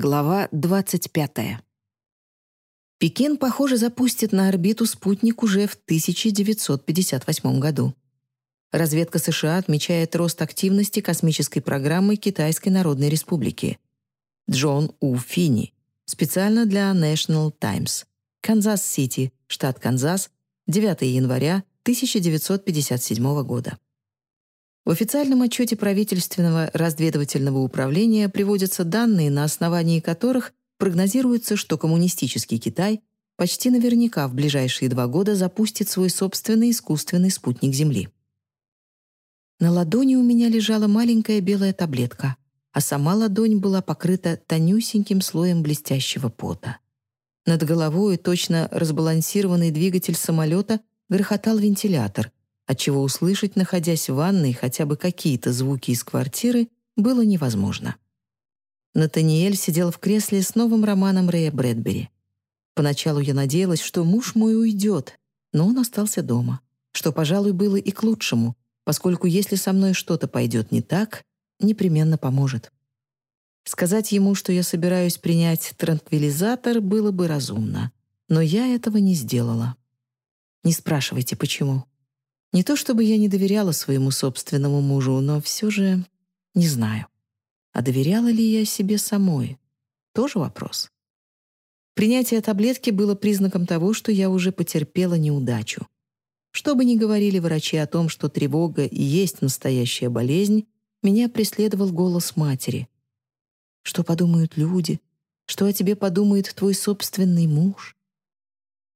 Глава 25. Пекин, похоже, запустит на орбиту спутник уже в 1958 году. Разведка США отмечает рост активности космической программы Китайской Народной Республики. Джон У. Финни. Специально для National Times. Канзас-Сити, штат Канзас, 9 января 1957 года. В официальном отчете правительственного разведывательного управления приводятся данные, на основании которых прогнозируется, что коммунистический Китай почти наверняка в ближайшие два года запустит свой собственный искусственный спутник Земли. На ладони у меня лежала маленькая белая таблетка, а сама ладонь была покрыта тонюсеньким слоем блестящего пота. Над головой точно разбалансированный двигатель самолета грохотал вентилятор, отчего услышать, находясь в ванной, хотя бы какие-то звуки из квартиры было невозможно. Натаниэль сидел в кресле с новым романом Рэя Брэдбери. Поначалу я надеялась, что муж мой уйдет, но он остался дома, что, пожалуй, было и к лучшему, поскольку если со мной что-то пойдет не так, непременно поможет. Сказать ему, что я собираюсь принять транквилизатор, было бы разумно, но я этого не сделала. Не спрашивайте, почему. Не то чтобы я не доверяла своему собственному мужу, но все же не знаю. А доверяла ли я себе самой? Тоже вопрос. Принятие таблетки было признаком того, что я уже потерпела неудачу. Что бы ни говорили врачи о том, что тревога и есть настоящая болезнь, меня преследовал голос матери. Что подумают люди? Что о тебе подумает твой собственный муж?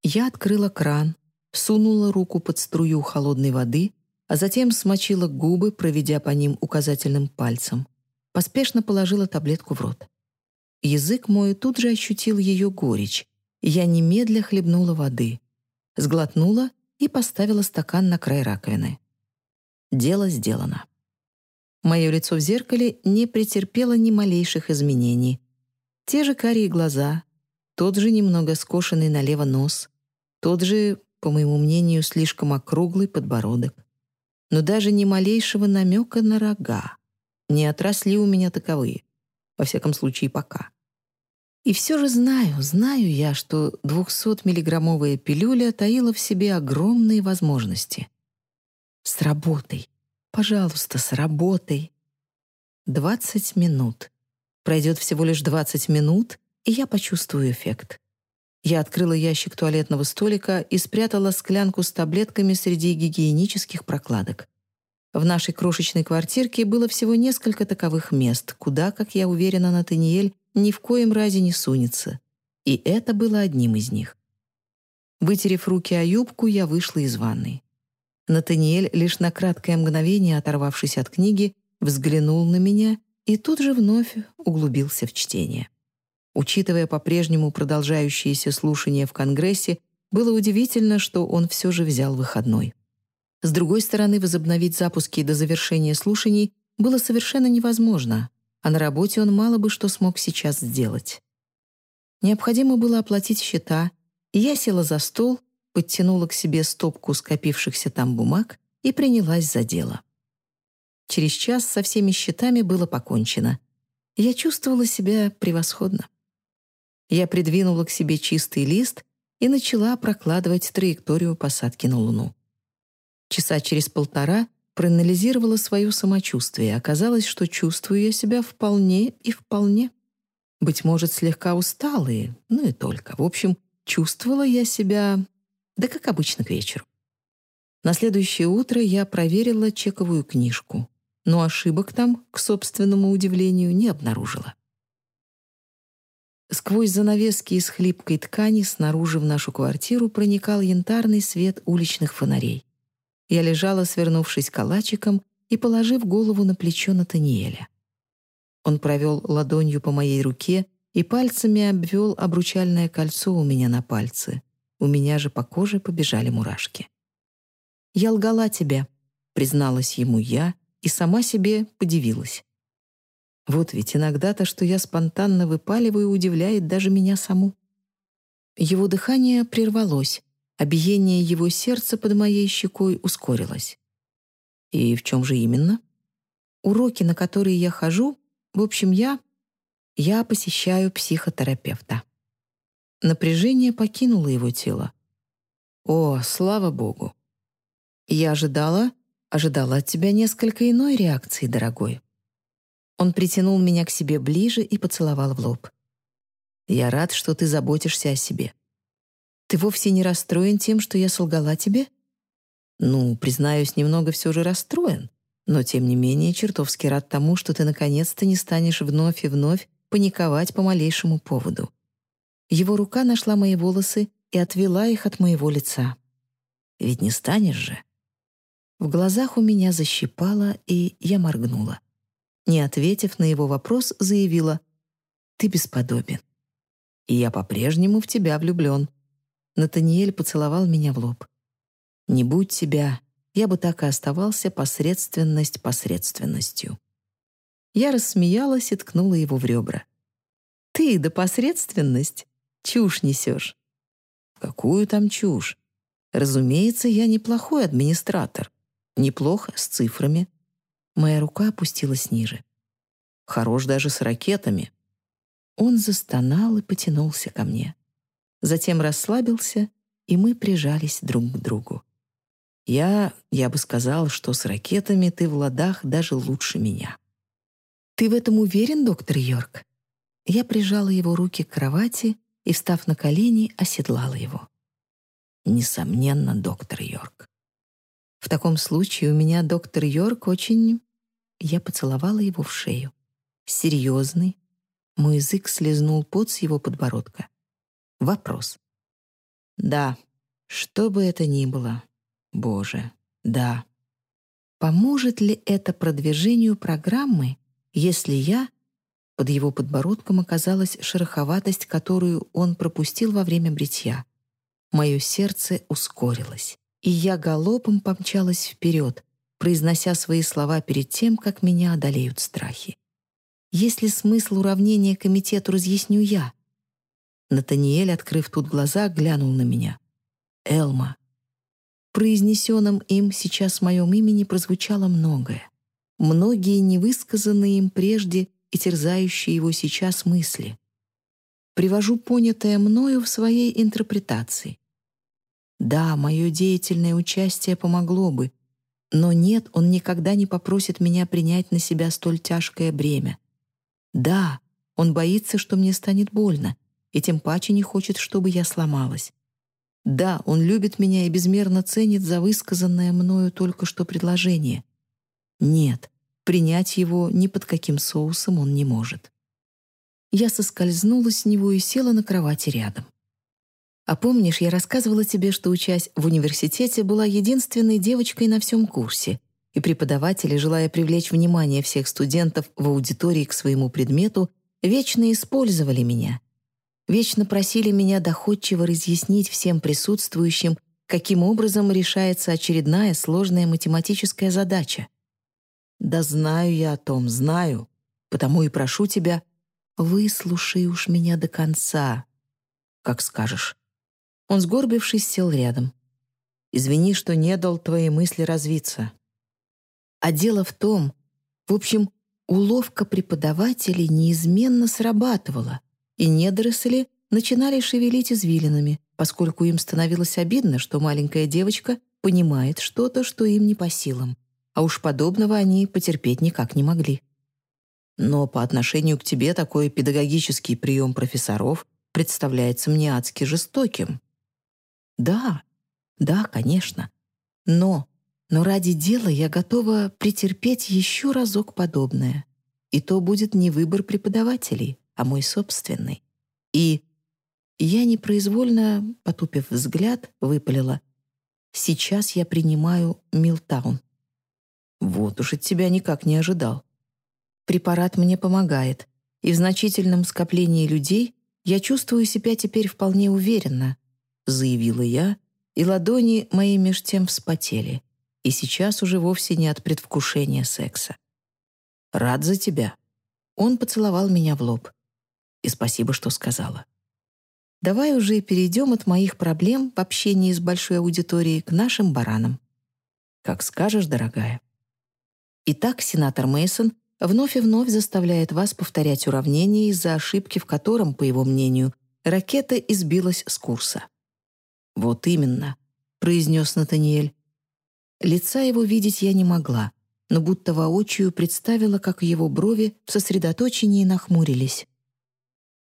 Я открыла кран, сунула руку под струю холодной воды, а затем смочила губы, проведя по ним указательным пальцем. Поспешно положила таблетку в рот. Язык мой тут же ощутил ее горечь. Я немедля хлебнула воды, сглотнула и поставила стакан на край раковины. Дело сделано. Мое лицо в зеркале не претерпело ни малейших изменений. Те же карие глаза, тот же немного скошенный налево нос, тот же по моему мнению, слишком округлый подбородок. Но даже ни малейшего намека на рога. Не отросли у меня таковые. Во всяком случае, пока. И все же знаю, знаю я, что 200-миллиграммовая пилюля таила в себе огромные возможности. С работой. Пожалуйста, с работой. 20 минут. Пройдет всего лишь 20 минут, и я почувствую эффект. Я открыла ящик туалетного столика и спрятала склянку с таблетками среди гигиенических прокладок. В нашей крошечной квартирке было всего несколько таковых мест, куда, как я уверена, Натаниэль ни в коем разе не сунется. И это было одним из них. Вытерев руки о юбку, я вышла из ванной. Натаниэль, лишь на краткое мгновение оторвавшись от книги, взглянул на меня и тут же вновь углубился в чтение. Учитывая по-прежнему продолжающиеся слушания в Конгрессе, было удивительно, что он все же взял выходной. С другой стороны, возобновить запуски до завершения слушаний было совершенно невозможно, а на работе он мало бы что смог сейчас сделать. Необходимо было оплатить счета, и я села за стол, подтянула к себе стопку скопившихся там бумаг и принялась за дело. Через час со всеми счетами было покончено. Я чувствовала себя превосходно. Я придвинула к себе чистый лист и начала прокладывать траекторию посадки на Луну. Часа через полтора проанализировала свое самочувствие. Оказалось, что чувствую я себя вполне и вполне. Быть может, слегка усталые, ну и только. В общем, чувствовала я себя, да как обычно, к вечеру. На следующее утро я проверила чековую книжку, но ошибок там, к собственному удивлению, не обнаружила. Сквозь занавески из хлипкой ткани снаружи в нашу квартиру проникал янтарный свет уличных фонарей. Я лежала, свернувшись калачиком и положив голову на плечо Натаниэля. Он провел ладонью по моей руке и пальцами обвел обручальное кольцо у меня на пальце. У меня же по коже побежали мурашки. «Я лгала тебе», — призналась ему я и сама себе подивилась. Вот ведь иногда-то, что я спонтанно выпаливаю, удивляет даже меня саму. Его дыхание прервалось, а биение его сердца под моей щекой ускорилось. И в чем же именно? Уроки, на которые я хожу, в общем, я... Я посещаю психотерапевта. Напряжение покинуло его тело. О, слава богу. Я ожидала, ожидала от тебя несколько иной реакции, дорогой. Он притянул меня к себе ближе и поцеловал в лоб. Я рад, что ты заботишься о себе. Ты вовсе не расстроен тем, что я солгала тебе? Ну, признаюсь, немного все же расстроен, но тем не менее чертовски рад тому, что ты наконец-то не станешь вновь и вновь паниковать по малейшему поводу. Его рука нашла мои волосы и отвела их от моего лица. Ведь не станешь же. В глазах у меня защипало, и я моргнула. Не ответив на его вопрос, заявила «Ты бесподобен. И я по-прежнему в тебя влюблен». Натаниэль поцеловал меня в лоб. «Не будь тебя, я бы так и оставался посредственность посредственностью». Я рассмеялась и ткнула его в ребра. «Ты да посредственность? Чушь несешь». «Какую там чушь? Разумеется, я неплохой администратор. Неплохо, с цифрами». Моя рука опустилась ниже. «Хорош даже с ракетами». Он застонал и потянулся ко мне. Затем расслабился, и мы прижались друг к другу. Я, я бы сказал, что с ракетами ты в ладах даже лучше меня. «Ты в этом уверен, доктор Йорк?» Я прижала его руки к кровати и, встав на колени, оседлала его. «Несомненно, доктор Йорк». «В таком случае у меня доктор Йорк очень...» Я поцеловала его в шею. «Серьезный». Мой язык слезнул пот с его подбородка. Вопрос. «Да, что бы это ни было. Боже, да». Поможет ли это продвижению программы если я... Под его подбородком оказалась шероховатость, которую он пропустил во время бритья. Мое сердце ускорилось, и я галопом помчалась вперед, произнося свои слова перед тем, как меня одолеют страхи. Есть ли смысл уравнения комитету, разъясню я. Натаниэль, открыв тут глаза, глянул на меня. «Элма». В произнесенном им сейчас моем имени прозвучало многое многие невысказанные им прежде и терзающие его сейчас мысли. Привожу понятое мною в своей интерпретации. Да, мое деятельное участие помогло бы, но нет, он никогда не попросит меня принять на себя столь тяжкое бремя. Да, он боится, что мне станет больно, и тем паче не хочет, чтобы я сломалась. Да, он любит меня и безмерно ценит за высказанное мною только что предложение. Нет, Принять его ни под каким соусом он не может. Я соскользнула с него и села на кровати рядом. А помнишь, я рассказывала тебе, что, учась в университете, была единственной девочкой на всем курсе, и преподаватели, желая привлечь внимание всех студентов в аудитории к своему предмету, вечно использовали меня. Вечно просили меня доходчиво разъяснить всем присутствующим, каким образом решается очередная сложная математическая задача. Да знаю я о том, знаю, потому и прошу тебя, выслушай уж меня до конца. Как скажешь. Он, сгорбившись, сел рядом. Извини, что не дал твоей мысли развиться. А дело в том, в общем, уловка преподавателей неизменно срабатывала, и недоросли начинали шевелить извилинами, поскольку им становилось обидно, что маленькая девочка понимает что-то, что им не по силам а уж подобного они потерпеть никак не могли. Но по отношению к тебе такой педагогический прием профессоров представляется мне адски жестоким. Да, да, конечно. Но, но ради дела я готова претерпеть еще разок подобное. И то будет не выбор преподавателей, а мой собственный. И я непроизвольно, потупив взгляд, выпалила. Сейчас я принимаю Милтаун. Вот уж от тебя никак не ожидал. Препарат мне помогает, и в значительном скоплении людей я чувствую себя теперь вполне уверенно, заявила я, и ладони мои меж тем вспотели, и сейчас уже вовсе не от предвкушения секса. Рад за тебя. Он поцеловал меня в лоб. И спасибо, что сказала. Давай уже перейдем от моих проблем в общении с большой аудиторией к нашим баранам. Как скажешь, дорогая. Итак, сенатор Мейсон вновь и вновь заставляет вас повторять уравнение из-за ошибки, в котором, по его мнению, ракета избилась с курса. «Вот именно», — произнес Натаниэль. Лица его видеть я не могла, но будто воочию представила, как его брови в сосредоточении нахмурились.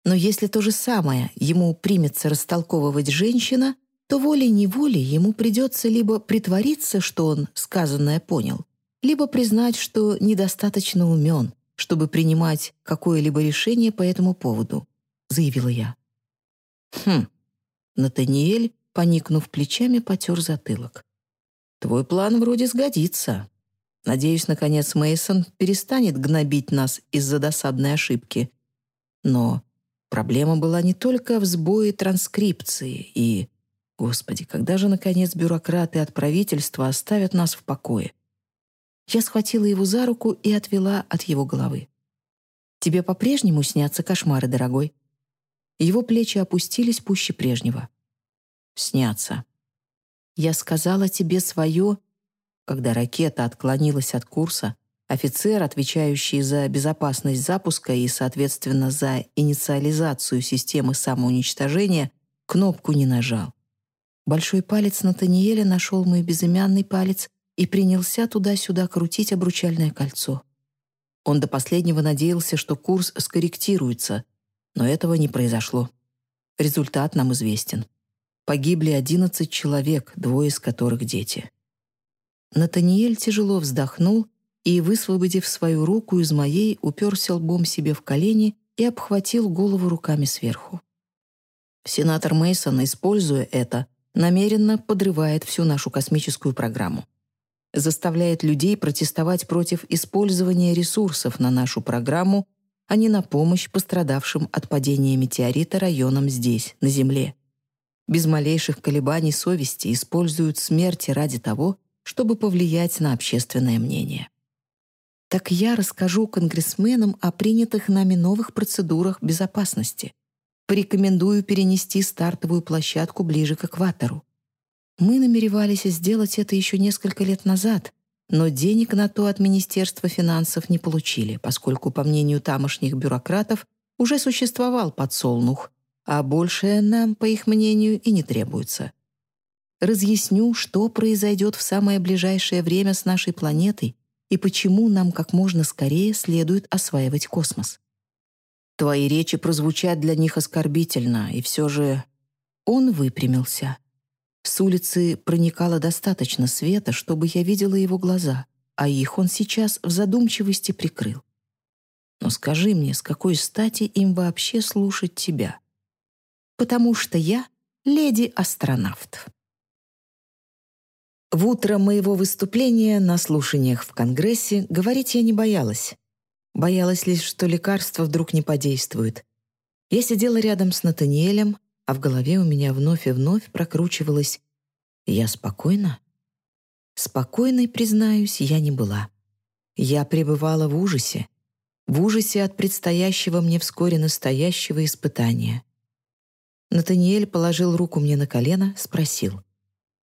Но если то же самое ему примется растолковывать женщина, то волей-неволей ему придется либо притвориться, что он сказанное понял, либо признать, что недостаточно умен, чтобы принимать какое-либо решение по этому поводу, заявила я. Хм. Натаниэль, поникнув плечами, потер затылок. Твой план вроде сгодится. Надеюсь, наконец Мейсон перестанет гнобить нас из-за досадной ошибки. Но проблема была не только в сбое транскрипции и Господи, когда же, наконец, бюрократы от правительства оставят нас в покое? Я схватила его за руку и отвела от его головы. «Тебе по-прежнему снятся кошмары, дорогой?» Его плечи опустились пуще прежнего. «Снятся. Я сказала тебе свое...» Когда ракета отклонилась от курса, офицер, отвечающий за безопасность запуска и, соответственно, за инициализацию системы самоуничтожения, кнопку не нажал. Большой палец Натаниэля нашел мой безымянный палец и принялся туда-сюда крутить обручальное кольцо. Он до последнего надеялся, что курс скорректируется, но этого не произошло. Результат нам известен. Погибли 11 человек, двое из которых дети. Натаниэль тяжело вздохнул и, высвободив свою руку из моей, уперся лбом себе в колени и обхватил голову руками сверху. Сенатор Мейсон, используя это, намеренно подрывает всю нашу космическую программу. Заставляет людей протестовать против использования ресурсов на нашу программу, а не на помощь пострадавшим от падения метеорита районам здесь, на Земле. Без малейших колебаний совести используют смерти ради того, чтобы повлиять на общественное мнение. Так я расскажу конгрессменам о принятых нами новых процедурах безопасности порекомендую перенести стартовую площадку ближе к экватору. Мы намеревались сделать это еще несколько лет назад, но денег на то от Министерства финансов не получили, поскольку, по мнению тамошних бюрократов, уже существовал подсолнух, а большее нам, по их мнению, и не требуется. Разъясню, что произойдет в самое ближайшее время с нашей планетой и почему нам как можно скорее следует осваивать космос. Твои речи прозвучат для них оскорбительно, и все же...» Он выпрямился. С улицы проникало достаточно света, чтобы я видела его глаза, а их он сейчас в задумчивости прикрыл. «Но скажи мне, с какой стати им вообще слушать тебя?» «Потому что я леди-астронавт». В утро моего выступления на слушаниях в Конгрессе говорить я не боялась. Боялась лишь, что лекарство вдруг не подействует. Я сидела рядом с Натаниэлем, а в голове у меня вновь и вновь прокручивалось «Я спокойна?» Спокойной, признаюсь, я не была. Я пребывала в ужасе, в ужасе от предстоящего мне вскоре настоящего испытания. Натаниэль положил руку мне на колено, спросил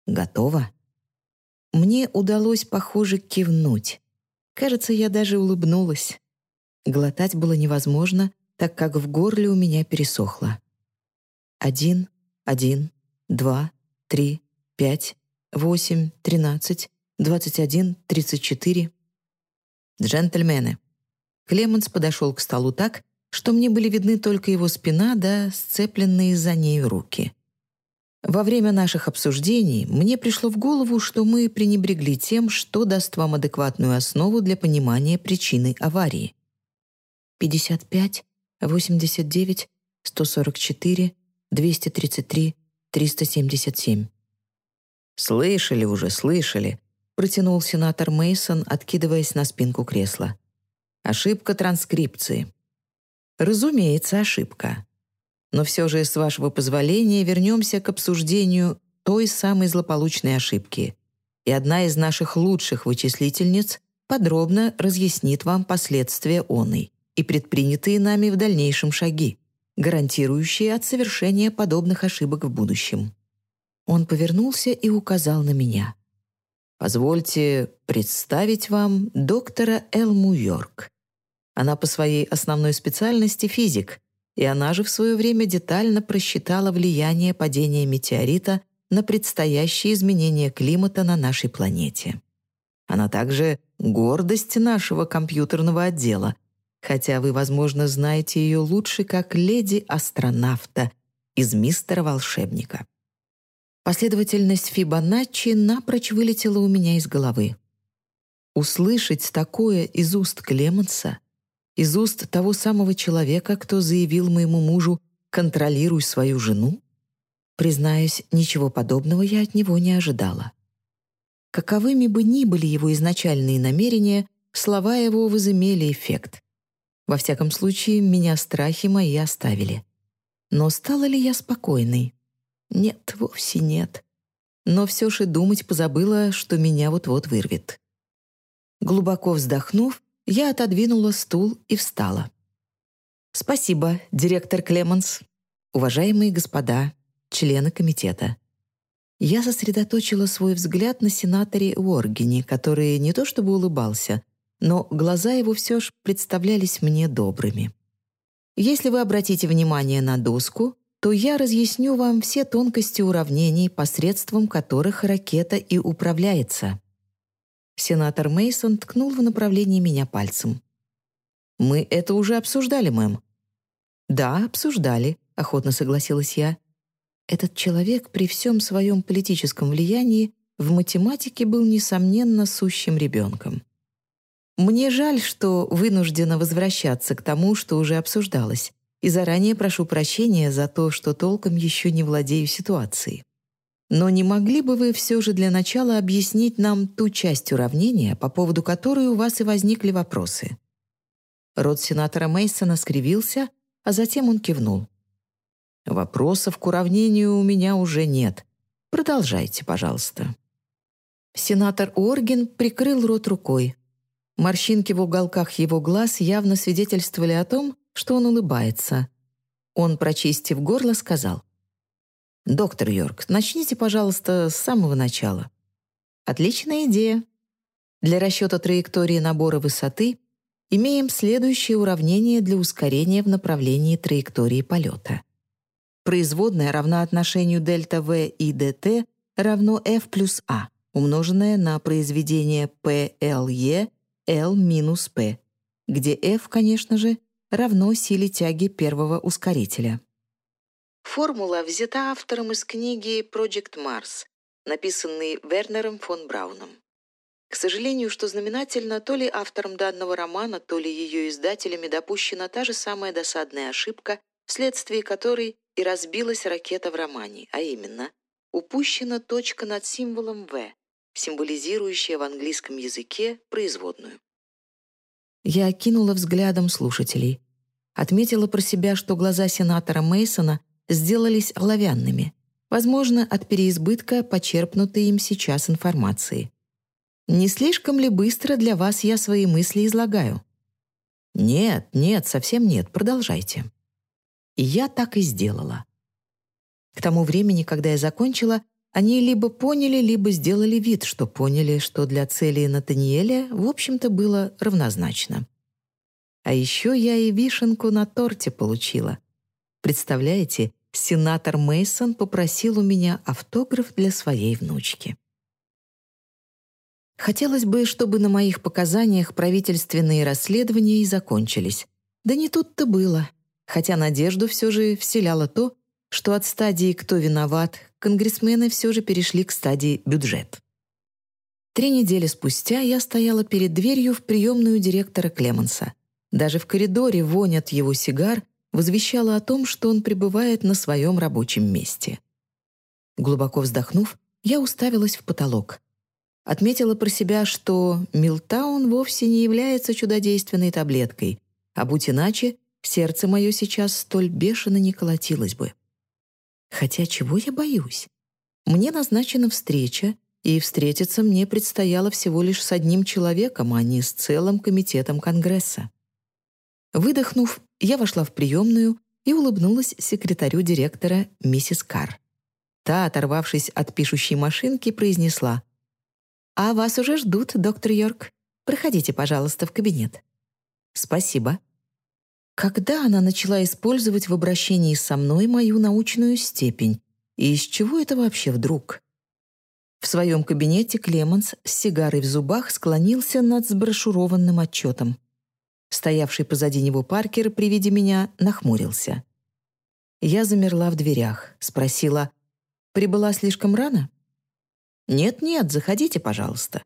«Готова?» Мне удалось, похоже, кивнуть. Кажется, я даже улыбнулась. Глотать было невозможно, так как в горле у меня пересохло. Один, один, два, три, пять, восемь, тринадцать, двадцать один, тридцать четыре. Джентльмены. Клеменс подошел к столу так, что мне были видны только его спина да сцепленные за ней руки. Во время наших обсуждений мне пришло в голову, что мы пренебрегли тем, что даст вам адекватную основу для понимания причины аварии. 55, 89, 144, 233, 377. «Слышали уже, слышали», — протянул сенатор Мейсон, откидываясь на спинку кресла. «Ошибка транскрипции». «Разумеется, ошибка. Но все же, с вашего позволения, вернемся к обсуждению той самой злополучной ошибки. И одна из наших лучших вычислительниц подробно разъяснит вам последствия оной и предпринятые нами в дальнейшем шаги, гарантирующие от совершения подобных ошибок в будущем. Он повернулся и указал на меня. «Позвольте представить вам доктора Элму Йорк, Она по своей основной специальности физик, и она же в свое время детально просчитала влияние падения метеорита на предстоящие изменения климата на нашей планете. Она также гордость нашего компьютерного отдела, хотя вы, возможно, знаете ее лучше как леди-астронавта из «Мистера Волшебника». Последовательность Фибоначчи напрочь вылетела у меня из головы. Услышать такое из уст Клеменса из уст того самого человека, кто заявил моему мужу «контролируй свою жену»? Признаюсь, ничего подобного я от него не ожидала. Каковыми бы ни были его изначальные намерения, слова его возымели эффект. Во всяком случае, меня страхи мои оставили. Но стала ли я спокойной? Нет, вовсе нет. Но все же думать позабыла, что меня вот-вот вырвет. Глубоко вздохнув, я отодвинула стул и встала. «Спасибо, директор Клеменс. Уважаемые господа, члены комитета». Я сосредоточила свой взгляд на сенаторе Уоргене, который не то чтобы улыбался, но глаза его все же представлялись мне добрыми. Если вы обратите внимание на доску, то я разъясню вам все тонкости уравнений, посредством которых ракета и управляется. Сенатор Мейсон ткнул в направлении меня пальцем. «Мы это уже обсуждали, мэм». «Да, обсуждали», — охотно согласилась я. Этот человек при всем своем политическом влиянии в математике был, несомненно, сущим ребенком. Мне жаль, что вынуждена возвращаться к тому, что уже обсуждалось, и заранее прошу прощения за то, что толком еще не владею ситуацией. Но не могли бы вы все же для начала объяснить нам ту часть уравнения, по поводу которой у вас и возникли вопросы?» Рот сенатора Мейсона скривился, а затем он кивнул. «Вопросов к уравнению у меня уже нет. Продолжайте, пожалуйста». Сенатор Орген прикрыл рот рукой. Морщинки в уголках его глаз явно свидетельствовали о том, что он улыбается. Он, прочистив горло, сказал. «Доктор Йорк, начните, пожалуйста, с самого начала». Отличная идея. Для расчета траектории набора высоты имеем следующее уравнение для ускорения в направлении траектории полета. Производная равна отношению дельта V и dt равно f плюс a, умноженное на произведение PLE L минус P, где f, конечно же, равно силе тяги первого ускорителя. Формула взята автором из книги «Project Mars», написанной Вернером фон Брауном. К сожалению, что знаменательно, то ли автором данного романа, то ли ее издателями допущена та же самая досадная ошибка, вследствие которой и разбилась ракета в романе, а именно упущена точка над символом «В», символизирующая в английском языке производную. Я окинула взглядом слушателей. Отметила про себя, что глаза сенатора Мейсона сделались оловянными, возможно, от переизбытка почерпнутой им сейчас информации. Не слишком ли быстро для вас я свои мысли излагаю? Нет, нет, совсем нет, продолжайте. И я так и сделала. К тому времени, когда я закончила, они либо поняли, либо сделали вид, что поняли, что для цели Натаниэля, в общем-то, было равнозначно. А еще я и вишенку на торте получила. Представляете, сенатор Мейсон попросил у меня автограф для своей внучки. Хотелось бы, чтобы на моих показаниях правительственные расследования и закончились. Да не тут-то было. Хотя надежду все же вселяло то, что от стадии «кто виноват» конгрессмены все же перешли к стадии «бюджет». Три недели спустя я стояла перед дверью в приемную директора Клеменса. Даже в коридоре вонь от его сигар возвещала о том, что он пребывает на своем рабочем месте. Глубоко вздохнув, я уставилась в потолок. Отметила про себя, что Милтаун вовсе не является чудодейственной таблеткой, а будь иначе, сердце мое сейчас столь бешено не колотилось бы. Хотя чего я боюсь? Мне назначена встреча, и встретиться мне предстояло всего лишь с одним человеком, а не с целым комитетом Конгресса. Выдохнув, я вошла в приемную и улыбнулась секретарю директора миссис Карр. Та, оторвавшись от пишущей машинки, произнесла «А вас уже ждут, доктор Йорк. Проходите, пожалуйста, в кабинет». Спасибо. Когда она начала использовать в обращении со мной мою научную степень? И из чего это вообще вдруг? В своем кабинете Клеменс с сигарой в зубах склонился над сброшурованным отчетом. Стоявший позади него Паркер при виде меня нахмурился. Я замерла в дверях, спросила, «Прибыла слишком рано?» «Нет-нет, заходите, пожалуйста».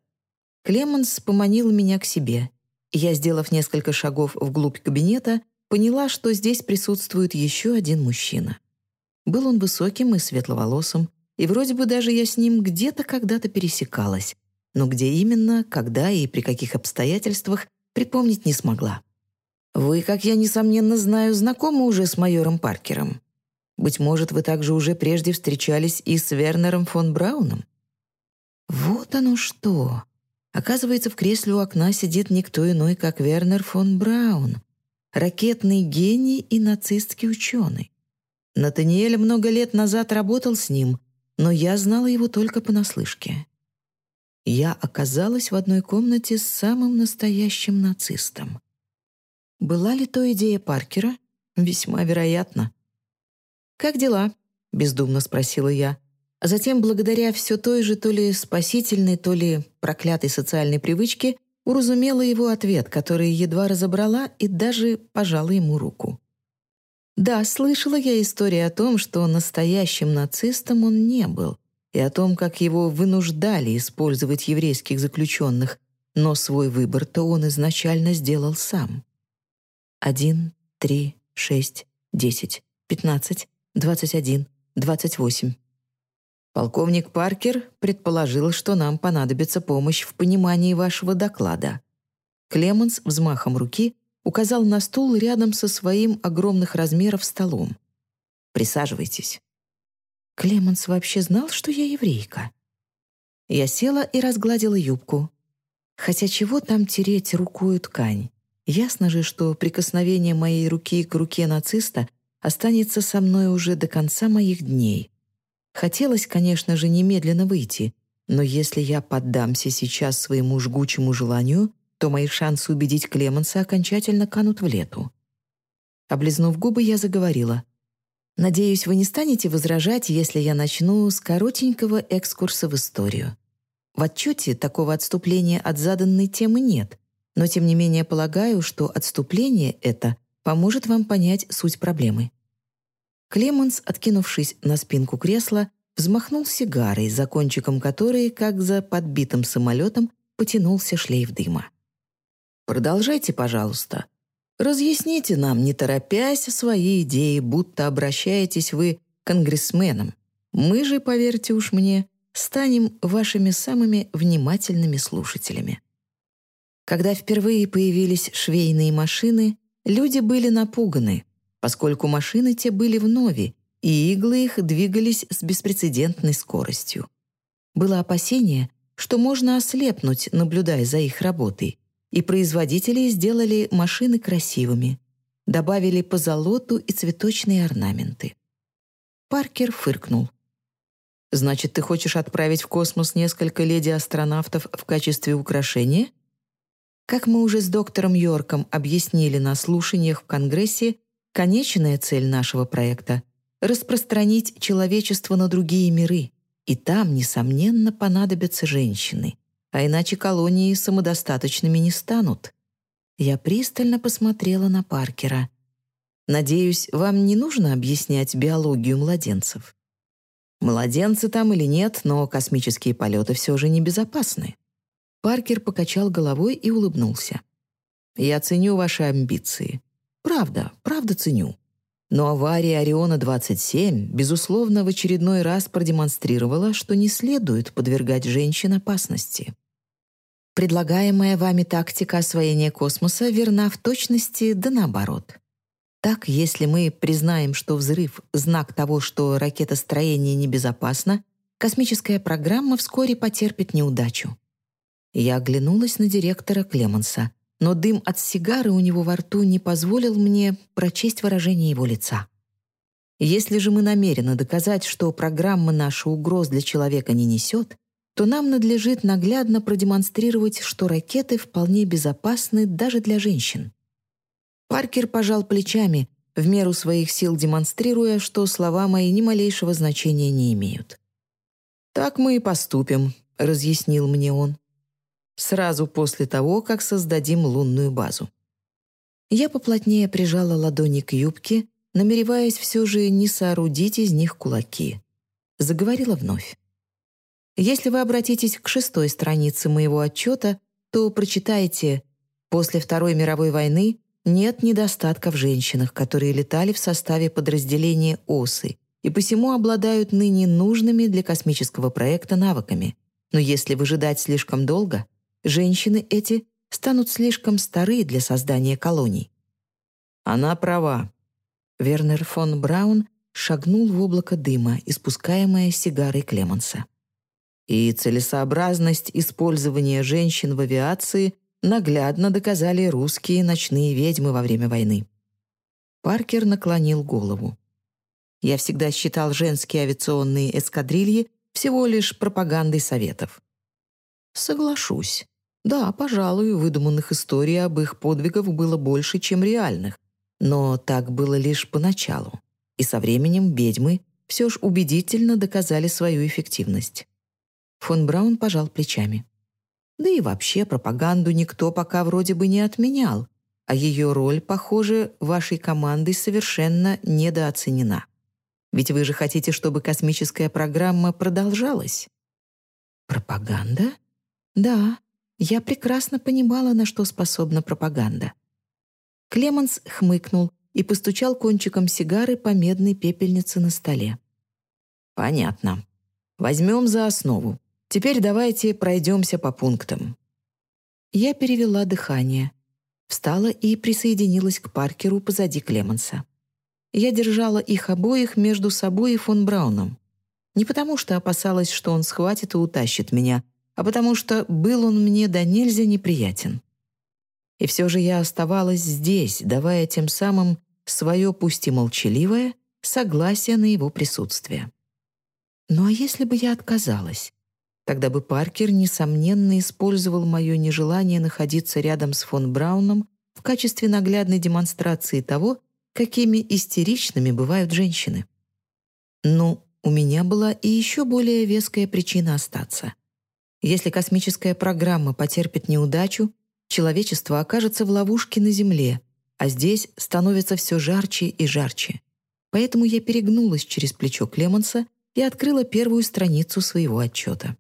Клеменс поманил меня к себе. Я, сделав несколько шагов вглубь кабинета, поняла, что здесь присутствует еще один мужчина. Был он высоким и светловолосым, и вроде бы даже я с ним где-то когда-то пересекалась, но где именно, когда и при каких обстоятельствах припомнить не смогла. «Вы, как я, несомненно знаю, знакомы уже с майором Паркером. Быть может, вы также уже прежде встречались и с Вернером фон Брауном?» «Вот оно что!» Оказывается, в кресле у окна сидит никто иной, как Вернер фон Браун, ракетный гений и нацистский ученый. Натаниэль много лет назад работал с ним, но я знала его только понаслышке. Я оказалась в одной комнате с самым настоящим нацистом. Была ли то идея Паркера? Весьма вероятно. «Как дела?» — бездумно спросила я. А затем, благодаря все той же то ли спасительной, то ли проклятой социальной привычке, уразумела его ответ, который едва разобрала и даже пожала ему руку. Да, слышала я историю о том, что настоящим нацистом он не был, и о том, как его вынуждали использовать еврейских заключенных, но свой выбор-то он изначально сделал сам. Один, три, шесть, десять, пятнадцать, двадцать один, двадцать восемь. Полковник Паркер предположил, что нам понадобится помощь в понимании вашего доклада. Клеменс взмахом руки указал на стул рядом со своим огромных размеров столом. «Присаживайтесь». Клеменс вообще знал, что я еврейка. Я села и разгладила юбку. Хотя чего там тереть рукою ткань? Ясно же, что прикосновение моей руки к руке нациста останется со мной уже до конца моих дней. Хотелось, конечно же, немедленно выйти, но если я поддамся сейчас своему жгучему желанию, то мои шансы убедить Клеменса окончательно канут в лету. Облизнув губы, я заговорила. «Надеюсь, вы не станете возражать, если я начну с коротенького экскурса в историю. В отчете такого отступления от заданной темы нет, но тем не менее полагаю, что отступление это поможет вам понять суть проблемы. Клеменс, откинувшись на спинку кресла, взмахнул сигарой, за кончиком которой, как за подбитым самолетом, потянулся шлейф дыма. «Продолжайте, пожалуйста. Разъясните нам, не торопясь, свои идеи, будто обращаетесь вы к конгрессменам. Мы же, поверьте уж мне, станем вашими самыми внимательными слушателями». Когда впервые появились швейные машины, люди были напуганы — поскольку машины те были в нове, и иглы их двигались с беспрецедентной скоростью. Было опасение, что можно ослепнуть, наблюдая за их работой, и производители сделали машины красивыми, добавили позолоту и цветочные орнаменты. Паркер фыркнул. «Значит, ты хочешь отправить в космос несколько леди-астронавтов в качестве украшения?» Как мы уже с доктором Йорком объяснили на слушаниях в Конгрессе, Конечная цель нашего проекта — распространить человечество на другие миры, и там, несомненно, понадобятся женщины, а иначе колонии самодостаточными не станут. Я пристально посмотрела на Паркера. «Надеюсь, вам не нужно объяснять биологию младенцев?» «Младенцы там или нет, но космические полеты все же небезопасны». Паркер покачал головой и улыбнулся. «Я ценю ваши амбиции. Правда, правда ценю. Но авария Ориона-27, безусловно, в очередной раз продемонстрировала, что не следует подвергать женщин опасности. Предлагаемая вами тактика освоения космоса верна в точности, да наоборот. Так, если мы признаем, что взрыв — знак того, что ракетостроение небезопасно, космическая программа вскоре потерпит неудачу. Я оглянулась на директора Клеманса — но дым от сигары у него во рту не позволил мне прочесть выражение его лица. Если же мы намерены доказать, что программа наша угроз для человека не несет, то нам надлежит наглядно продемонстрировать, что ракеты вполне безопасны даже для женщин. Паркер пожал плечами, в меру своих сил демонстрируя, что слова мои ни малейшего значения не имеют. «Так мы и поступим», — разъяснил мне он. «Сразу после того, как создадим лунную базу». Я поплотнее прижала ладони к юбке, намереваясь все же не соорудить из них кулаки. Заговорила вновь. Если вы обратитесь к шестой странице моего отчета, то прочитаете «После Второй мировой войны нет недостатка в женщинах, которые летали в составе подразделения ОСы и посему обладают ныне нужными для космического проекта навыками. Но если выжидать слишком долго, женщины эти станут слишком стары для создания колоний. Она права. Вернер фон Браун шагнул в облако дыма, испускаемое сигарой Клеманса. И целесообразность использования женщин в авиации наглядно доказали русские ночные ведьмы во время войны. Паркер наклонил голову. Я всегда считал женские авиационные эскадрильи всего лишь пропагандой советов. Соглашусь. Да, пожалуй, выдуманных историй об их подвигах было больше, чем реальных. Но так было лишь поначалу. И со временем ведьмы все ж убедительно доказали свою эффективность. Фон Браун пожал плечами. Да и вообще пропаганду никто пока вроде бы не отменял, а ее роль, похоже, вашей командой совершенно недооценена. Ведь вы же хотите, чтобы космическая программа продолжалась. Пропаганда? Да, я прекрасно понимала, на что способна пропаганда. Клеменс хмыкнул и постучал кончиком сигары по медной пепельнице на столе. «Понятно. Возьмем за основу. Теперь давайте пройдемся по пунктам». Я перевела дыхание, встала и присоединилась к Паркеру позади Клеменса. Я держала их обоих между собой и фон Брауном. Не потому что опасалась, что он схватит и утащит меня, а потому что был он мне до нельзя неприятен. И все же я оставалась здесь, давая тем самым свое, пусть и молчаливое, согласие на его присутствие. Ну а если бы я отказалась? Тогда бы Паркер, несомненно, использовал мое нежелание находиться рядом с фон Брауном в качестве наглядной демонстрации того, какими истеричными бывают женщины. Ну, у меня была и еще более веская причина остаться. Если космическая программа потерпит неудачу, человечество окажется в ловушке на Земле, а здесь становится все жарче и жарче. Поэтому я перегнулась через плечо Клеманса и открыла первую страницу своего отчета.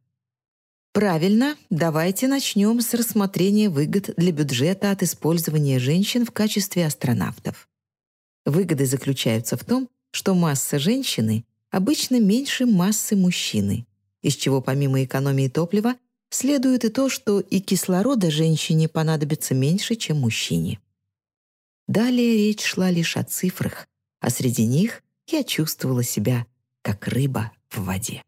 Правильно, давайте начнем с рассмотрения выгод для бюджета от использования женщин в качестве астронавтов. Выгоды заключаются в том, что масса женщины обычно меньше массы мужчины, из чего помимо экономии топлива следует и то, что и кислорода женщине понадобится меньше, чем мужчине. Далее речь шла лишь о цифрах, а среди них я чувствовала себя как рыба в воде.